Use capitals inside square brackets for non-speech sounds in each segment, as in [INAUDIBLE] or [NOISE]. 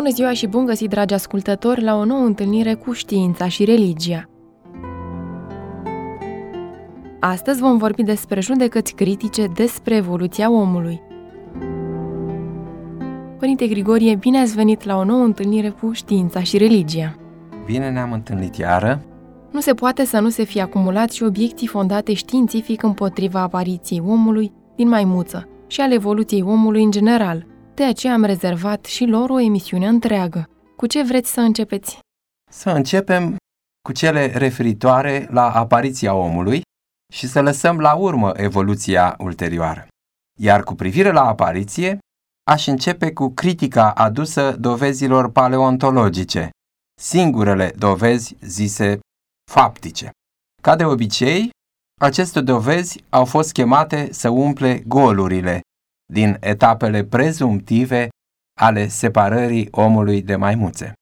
Bună ziua și bun găsit, dragi ascultători, la o nouă întâlnire cu știința și religia. Astăzi vom vorbi despre judecăți critice despre evoluția omului. Părinte Grigorie, bine ați venit la o nouă întâlnire cu știința și religia. Bine ne-am întâlnit iară. Nu se poate să nu se fie acumulat și obiecții fondate științific împotriva apariției omului din maimuță și al evoluției omului în general – de aceea am rezervat și lor o emisiune întreagă. Cu ce vreți să începeți? Să începem cu cele referitoare la apariția omului și să lăsăm la urmă evoluția ulterioară. Iar cu privire la apariție, aș începe cu critica adusă dovezilor paleontologice, singurele dovezi zise faptice. Ca de obicei, aceste dovezi au fost chemate să umple golurile din etapele prezumtive ale separării omului de maimuțe.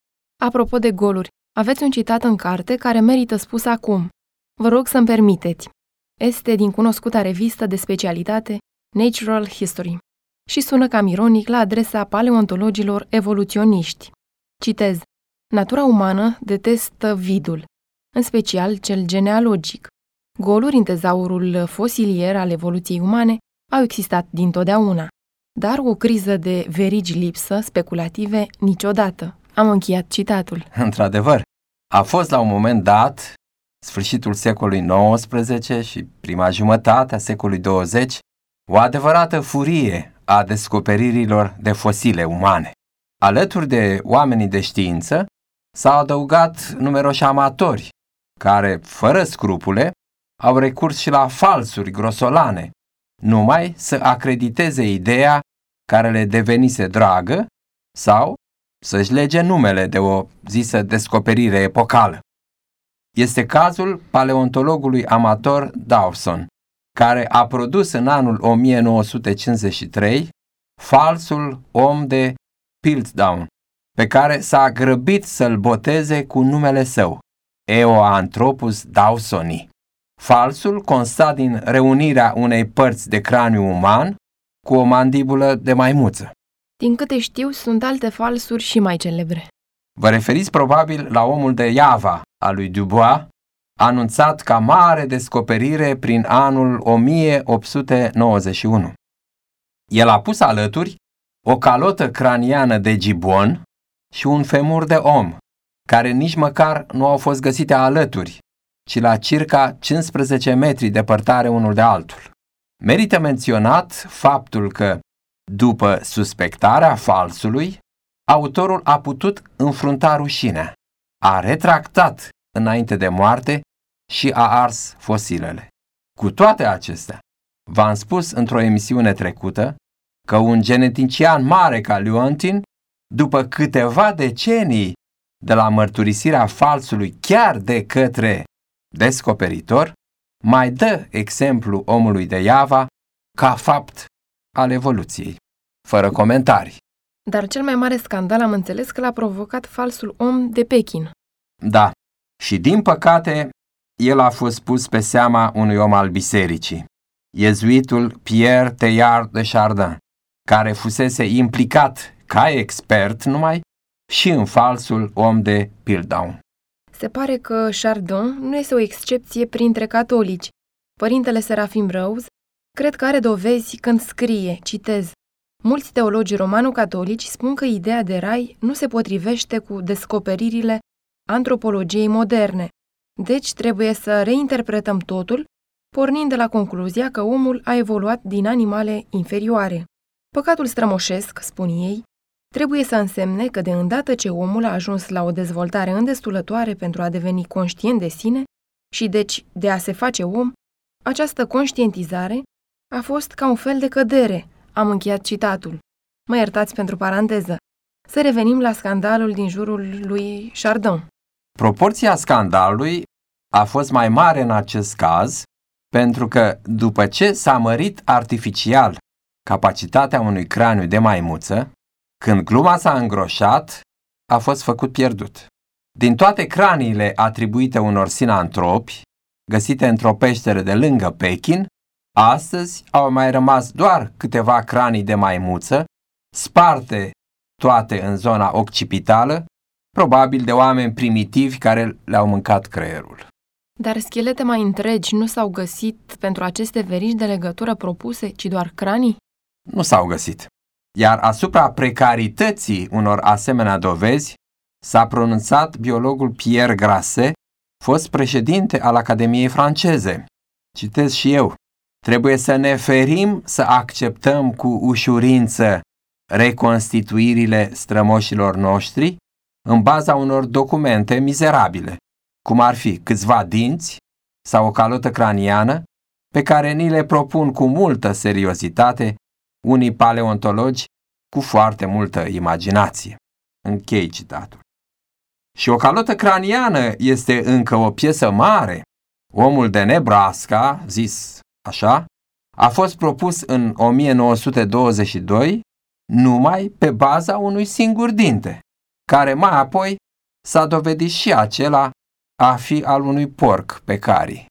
Apropo de goluri, aveți un citat în carte care merită spus acum. Vă rog să-mi permiteți. Este din cunoscuta revistă de specialitate Natural History și sună cam ironic la adresa paleontologilor evoluționiști. Citez. Natura umană detestă vidul, în special cel genealogic. Goluri în tezaurul fosilier al evoluției umane au existat dintotdeauna, dar o criză de verigi lipsă speculative niciodată. Am încheiat citatul. [LAUGHS] Într-adevăr, a fost la un moment dat, sfârșitul secolului XIX și prima jumătate a secolului 20, o adevărată furie a descoperirilor de fosile umane. Alături de oamenii de știință s-au adăugat numeroși amatori care, fără scrupule, au recurs și la falsuri grosolane, numai să acrediteze ideea care le devenise dragă sau să-și lege numele de o zisă descoperire epocală. Este cazul paleontologului amator Dawson, care a produs în anul 1953 falsul om de Piltdown, pe care s-a grăbit să-l boteze cu numele său, Eoanthropus dawsoni. Falsul consta din reunirea unei părți de craniu uman cu o mandibulă de maimuță. Din câte știu, sunt alte falsuri și mai celebre. Vă referiți probabil la omul de Java al lui Dubois, anunțat ca mare descoperire prin anul 1891. El a pus alături o calotă craniană de gibon și un femur de om, care nici măcar nu au fost găsite alături, ci la circa 15 metri departare unul de altul. Merită menționat faptul că, după suspectarea falsului, autorul a putut înfrunta rușinea, a retractat înainte de moarte și a ars fosilele. Cu toate acestea, v-am spus într-o emisiune trecută că un genetician mare ca Leontin, după câteva decenii de la mărturisirea falsului chiar de către descoperitor, mai dă exemplu omului de Iava ca fapt al evoluției, fără comentarii. Dar cel mai mare scandal am înțeles că l-a provocat falsul om de Pekin. Da, și din păcate, el a fost pus pe seama unui om al bisericii, iezuitul Pierre Teilhard de Chardin, care fusese implicat ca expert numai și în falsul om de Piltdown. Se pare că Chardon nu este o excepție printre catolici, Părintele Serafim Rose cred că are dovezi când scrie, citez, Mulți teologi romano-catolici spun că ideea de rai nu se potrivește cu descoperirile antropologiei moderne, deci trebuie să reinterpretăm totul, pornind de la concluzia că omul a evoluat din animale inferioare. Păcatul strămoșesc, spun ei, trebuie să însemne că de îndată ce omul a ajuns la o dezvoltare îndestulătoare pentru a deveni conștient de sine și deci de a se face om, această conștientizare a fost ca un fel de cădere, am încheiat citatul. Mă iertați pentru paranteză. Să revenim la scandalul din jurul lui Chardon. Proporția scandalului a fost mai mare în acest caz pentru că după ce s-a mărit artificial capacitatea unui craniu de maimuță, când gluma s-a îngroșat, a fost făcut pierdut. Din toate craniile atribuite unor sinantropi, găsite într-o peșteră de lângă Pekin, astăzi au mai rămas doar câteva cranii de maimuță, sparte toate în zona occipitală, probabil de oameni primitivi care le-au mâncat creierul. Dar schelete mai întregi nu s-au găsit pentru aceste verici de legătură propuse, ci doar cranii? Nu s-au găsit. Iar asupra precarității unor asemenea dovezi s-a pronunțat biologul Pierre Grasset, fost președinte al Academiei franceze. Citez și eu. Trebuie să ne ferim să acceptăm cu ușurință reconstituirile strămoșilor noștri în baza unor documente mizerabile, cum ar fi câțiva dinți sau o calotă craniană, pe care ni le propun cu multă seriozitate unii paleontologi cu foarte multă imaginație. Închei citatul. Și o calotă craniană este încă o piesă mare. Omul de Nebraska, zis așa, a fost propus în 1922 numai pe baza unui singur dinte, care mai apoi s-a dovedit și acela a fi al unui porc pe cari.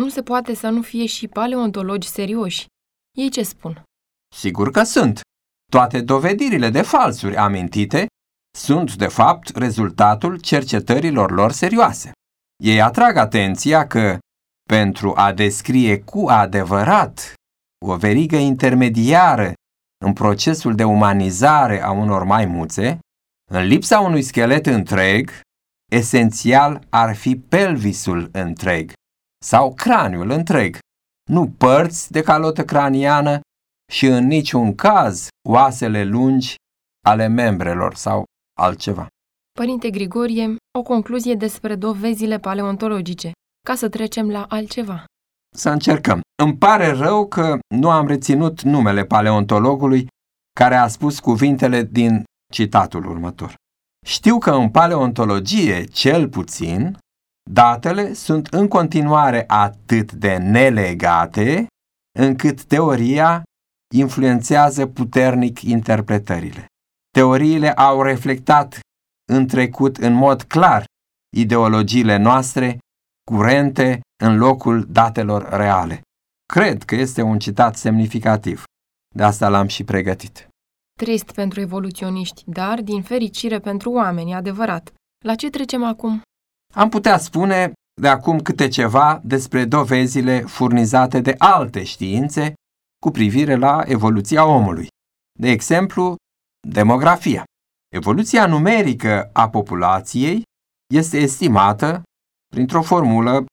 Nu se poate să nu fie și paleontologi serioși. Ei ce spun? Sigur că sunt. Toate dovedirile de falsuri amintite sunt, de fapt, rezultatul cercetărilor lor serioase. Ei atrag atenția că, pentru a descrie cu adevărat o verigă intermediară în procesul de umanizare a unor maimuțe, în lipsa unui schelet întreg, esențial ar fi pelvisul întreg sau craniul întreg, nu părți de calotă craniană și în niciun caz oasele lungi ale membrelor sau altceva. Părinte Grigorie, o concluzie despre dovezile paleontologice, ca să trecem la altceva. Să încercăm. Îmi pare rău că nu am reținut numele paleontologului care a spus cuvintele din citatul următor. Știu că în paleontologie, cel puțin, datele sunt în continuare atât de nelegate încât teoria influențează puternic interpretările. Teoriile au reflectat în trecut în mod clar ideologiile noastre curente în locul datelor reale. Cred că este un citat semnificativ. De asta l-am și pregătit. Trist pentru evoluționiști, dar din fericire pentru oameni, adevărat. La ce trecem acum? Am putea spune de acum câte ceva despre dovezile furnizate de alte științe cu privire la evoluția omului. De exemplu, demografia. Evoluția numerică a populației este estimată printr-o formulă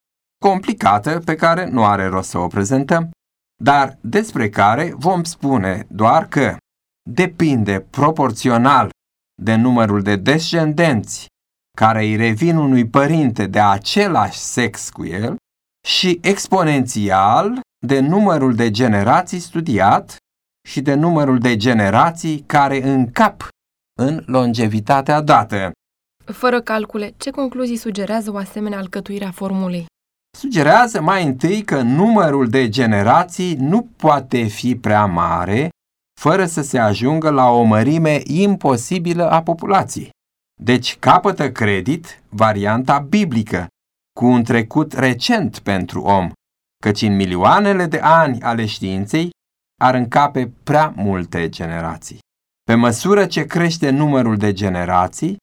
complicată pe care nu are rost să o prezentăm, dar despre care vom spune doar că depinde proporțional de numărul de descendenți care îi revin unui părinte de același sex cu el și exponențial de numărul de generații studiat și de numărul de generații care încap în longevitatea dată. Fără calcule, ce concluzii sugerează o asemenea alcătuire a formulei? Sugerează mai întâi că numărul de generații nu poate fi prea mare fără să se ajungă la o mărime imposibilă a populației. Deci capătă credit varianta biblică, cu un trecut recent pentru om, căci în milioanele de ani ale științei ar încape prea multe generații. Pe măsură ce crește numărul de generații,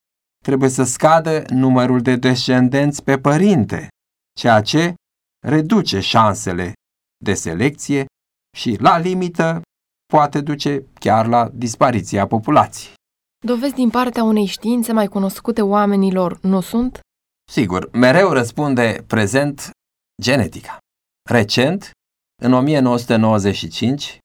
trebuie să scadă numărul de descendenți pe părinte, ceea ce reduce șansele de selecție și, la limită, poate duce chiar la dispariția populației. Dovezi din partea unei științe mai cunoscute oamenilor nu sunt? Sigur, mereu răspunde prezent genetica. Recent, în 1995,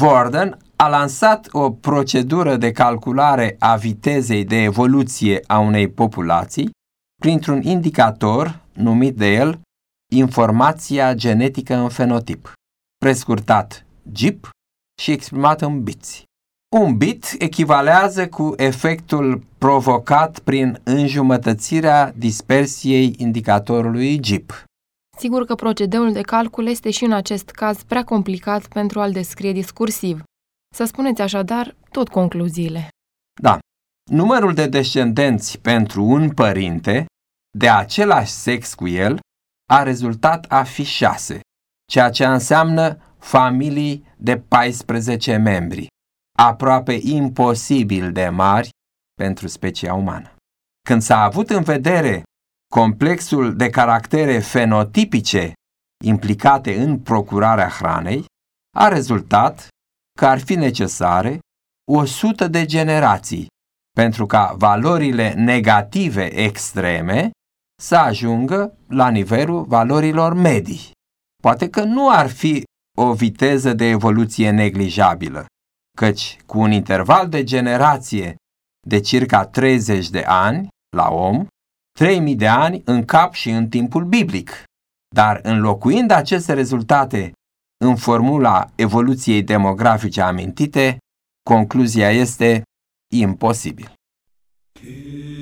Warden a lansat o procedură de calculare a vitezei de evoluție a unei populații printr-un indicator numit de el informația genetică în fenotip, prescurtat GIP și exprimat în biți. Un bit echivalează cu efectul provocat prin înjumătățirea dispersiei indicatorului GIP. Sigur că procedeul de calcul este și în acest caz prea complicat pentru a-l descrie discursiv. Să spuneți așadar tot concluziile. Da. Numărul de descendenți pentru un părinte de același sex cu el a rezultat a fi 6, ceea ce înseamnă familii de 14 membri, aproape imposibil de mari pentru specia umană. Când s-a avut în vedere complexul de caractere fenotipice implicate în procurarea hranei, a rezultat că ar fi necesare 100 de generații pentru ca valorile negative extreme să ajungă la nivelul valorilor medii. Poate că nu ar fi o viteză de evoluție neglijabilă, căci cu un interval de generație de circa 30 de ani la om, 3000 de ani în cap și în timpul biblic. Dar înlocuind aceste rezultate în formula evoluției demografice amintite, concluzia este imposibil. se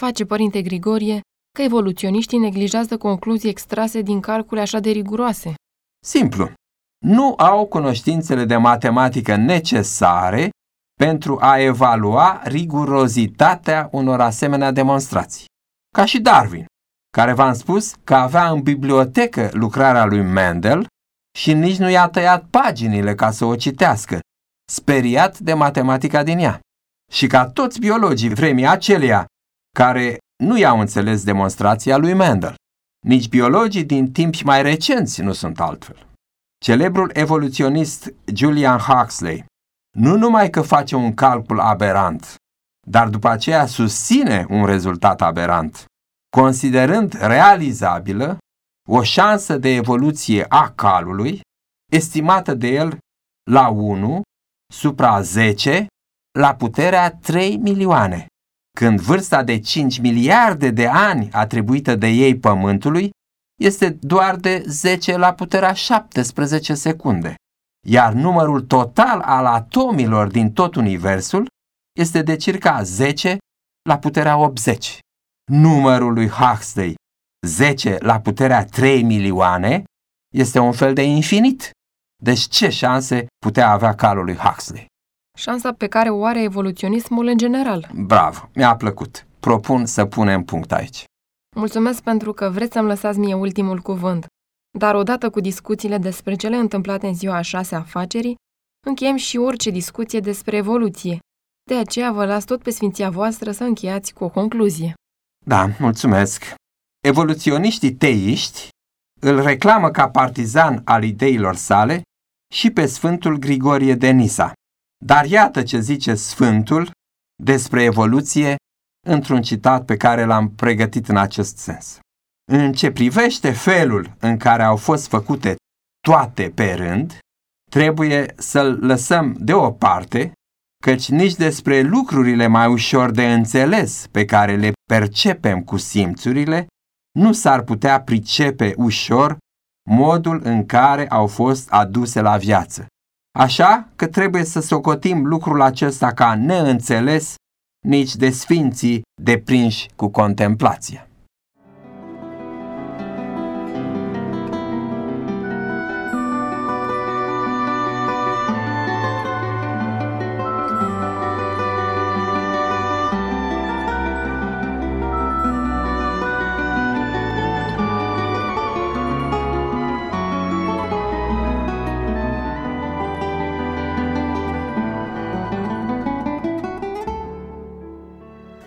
face, părinte Grigorie, că evoluționiștii neglijează concluzii extrase din calcule așa de riguroase? Simplu. Nu au cunoștințele de matematică necesare pentru a evalua rigurozitatea unor asemenea demonstrații. Ca și Darwin, care v-am spus că avea în bibliotecă lucrarea lui Mendel și nici nu i-a tăiat paginile ca să o citească, speriat de matematica din ea. Și ca toți biologii vremii aceleia care nu i-au înțeles demonstrația lui Mendel. Nici biologii din timpi mai recenți nu sunt altfel. Celebrul evoluționist Julian Huxley nu numai că face un calcul aberant, dar după aceea susține un rezultat aberant, considerând realizabilă o șansă de evoluție a calului, estimată de el la 1 supra 10 la puterea 3 milioane, când vârsta de 5 miliarde de ani atribuită de ei Pământului este doar de 10 la puterea 17 secunde, iar numărul total al atomilor din tot Universul este de circa 10 la puterea 80. Numărul lui Huxley, 10 la puterea 3 milioane, este un fel de infinit. Deci ce șanse putea avea calul lui Huxley? Șansa pe care o are evoluționismul în general. Bravo, mi-a plăcut. Propun să punem punct aici. Mulțumesc pentru că vreți să-mi lăsați mie ultimul cuvânt. Dar odată cu discuțiile despre cele întâmplate în ziua a șase afacerii, încheiem și orice discuție despre evoluție. De aceea vă las tot pe sfinția voastră să încheiați cu o concluzie. Da, mulțumesc. Evoluționiștii teiști îl reclamă ca partizan al ideilor sale și pe Sfântul Grigorie de Nisa. Dar iată ce zice Sfântul despre evoluție într-un citat pe care l-am pregătit în acest sens. În ce privește felul în care au fost făcute toate pe rând, trebuie să-l lăsăm deoparte, căci nici despre lucrurile mai ușor de înțeles pe care le percepem cu simțurile, nu s-ar putea pricepe ușor modul în care au fost aduse la viață. Așa că trebuie să socotim lucrul acesta ca neînțeles nici de sfinții deprinși cu contemplația.